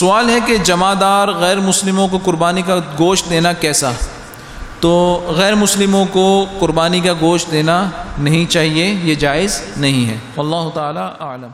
سوال ہے کہ جمادار غیر مسلموں کو قربانی کا گوشت دینا کیسا؟ تو غیر مسلموں کو قربانی کا گوشت دینا نہیں چاہیے، یہ جائز نہیں ہے۔ اللہ تعالیٰ عالم